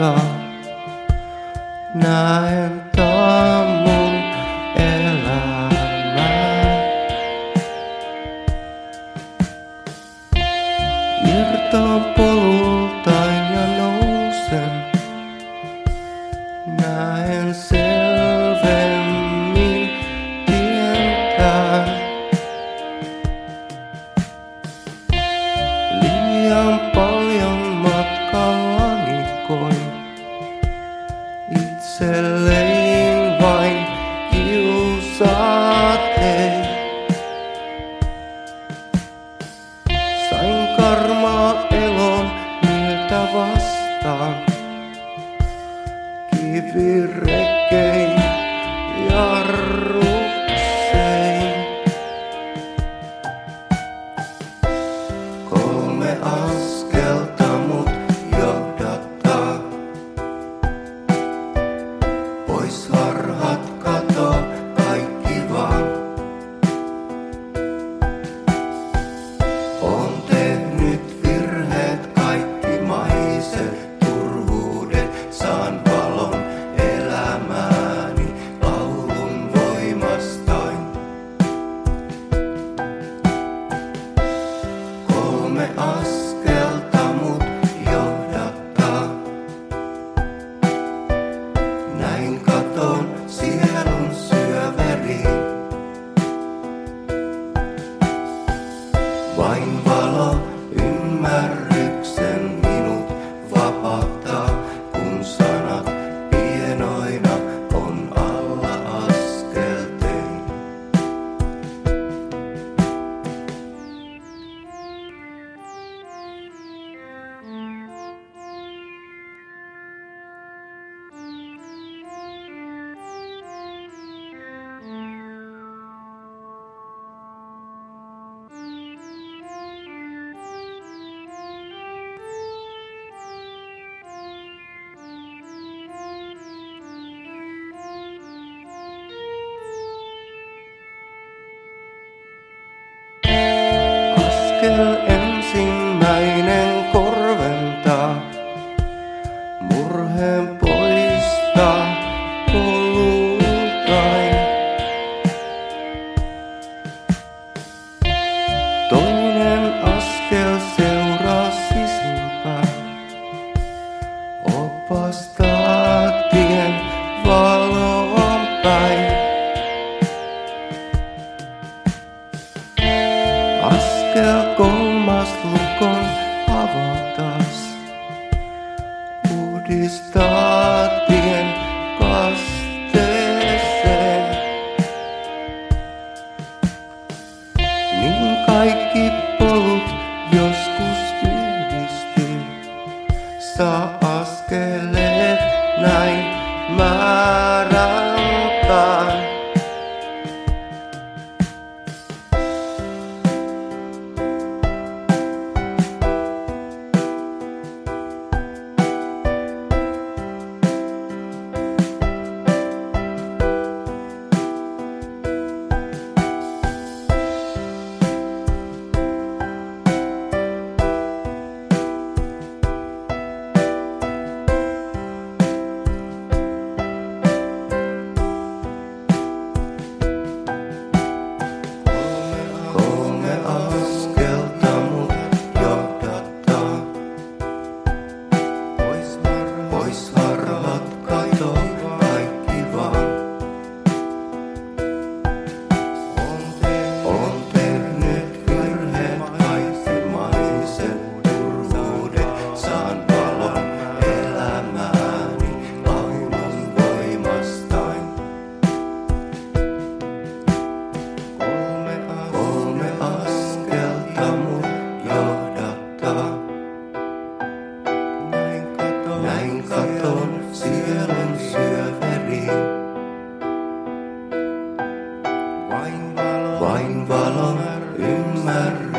kau na entamu elama ia Itselleni vain kiusaat ei. Sain karmaa elon niiltä vastaan. Kivirekkein jarruksein. Kolme askelta vastaat tien valoon päin. Askel kolmas lukon avatas, uudistaa tien kasteeseen. Niin kaikki vain valo, vain valo ymmärrä.